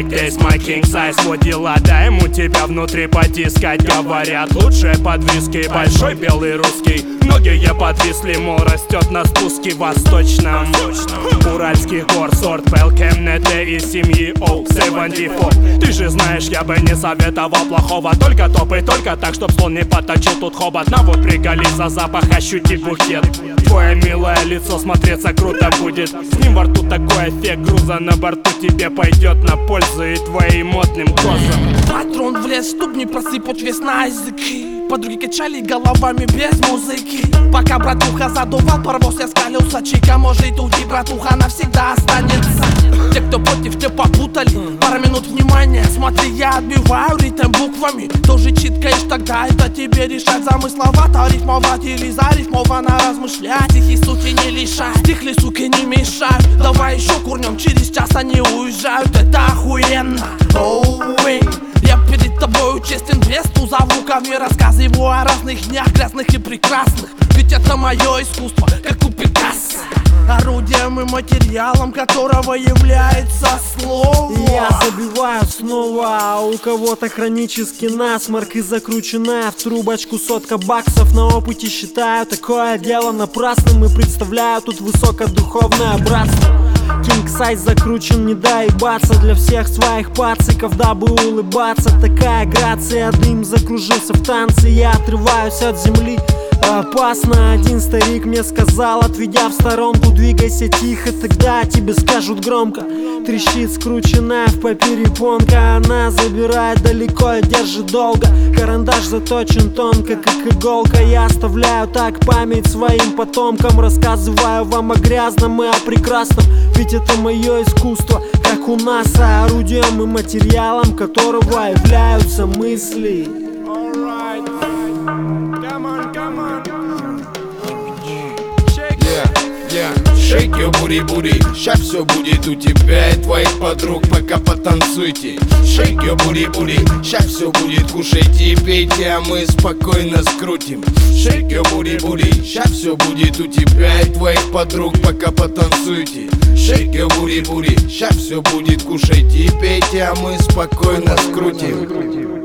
здесь мой king size Вот дела, дай ему тебя внутри потискать. Говорят, лучшие подвиски Большой белый русский. Многие подвисли, мол, растет на спуске восточном. Уральских гор, сорт Пелкемнете из семьи Оу, 74 Ты же знаешь, я бы не советовал плохого Только топ и только так, чтоб слон не поточил. Тут хобот На вот приколи за запах, ощути букет Твое милое лицо смотреться круто будет. С ним во рту такой эффект груза. На борту Тебе пойдет на пользу и твоим модным козам Лес, ступни просыпать вес на языки. Подруги качали головами без музыки. Пока братуха задувал паровоз, я скалился Чика, может уйти, братуха навсегда останется. Те, кто против, те попутали. Пара минут внимания, смотри, я отбиваю ритм буквами. Тоже читкаешь, тогда это тебе решать. Замысловато рифмовать или зарифмованно размышлять. Тихие суки не лишай, стихли суки не мешают? Давай еще курнем, через час они уезжают. Это охуенно. Oh. Я перед тобою честен без туза в рукаве Рассказываю о разных днях, грязных и прекрасных. Ведь это мое искусство, как у Пикассо. Орудием и материалом которого является слово. Я забиваю снова, а у кого-то хронический насморк И закрученная в трубочку сотка баксов. На опыте считаю такое дело напрасным И представляю тут высокодуховное братство King Size закручен, не доебаться. Для всех своих пациков, дабы улыбаться. Такая грация, дым закружился в танце. Я отрываюсь от земли. Опасно, один старик мне сказал Отведя в сторонку, двигайся тихо Тогда тебе скажут громко. Трещит скрученная в папире понка Она забирает далеко и держит долго. Карандаш заточен тонко, как иголка. Я оставляю так память своим потомкам Рассказываю вам о грязном и о прекрасном Ведь это мое искусство, как у нас А орудием и материалом которого являются мысли Shake your booty, booty Ща все будет у тебя и твоих подруг. Пока потанцуйте. Shake your booty, booty Ща все будет, кушайте и пейте А мы спокойно скрутим. Shake your booty, booty Ща все будет у тебя и твоих подруг. Пока потанцуйте. Shake your booty, booty Ща все будет, кушайте и пейте А мы спокойно скрутим